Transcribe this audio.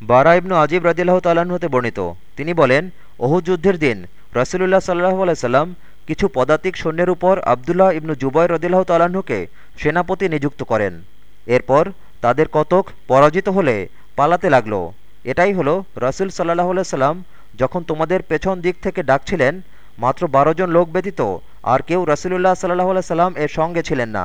বারা ইবনু আজিব রাজিল্লাহ তাল্লাহ্ন হতে বর্ণিত। তিনি বলেন ওহু যুদ্ধের দিন রাসুলুল্লাহ সাল্লাহ আলাইসাল্লাম কিছু পদাতিক সৈন্যের উপর আবদুল্লাহ ইবনু জুবাই রদিল্লাহ তাল্লাহ্নকে সেনাপতি নিযুক্ত করেন। এরপর তাদের কতক পরাজিত হলে পালাতে লাগল। এটাই হলো রাসুল সাল্লাহ সাল্লাম যখন তোমাদের পেছন দিক থেকে ডাকছিলেন, মাত্র বারো জন লোক ব্যতীত আর কেউ রাসুলুল্লাহ সাল্লাহ সাল্লাম এর সঙ্গে ছিলেন না।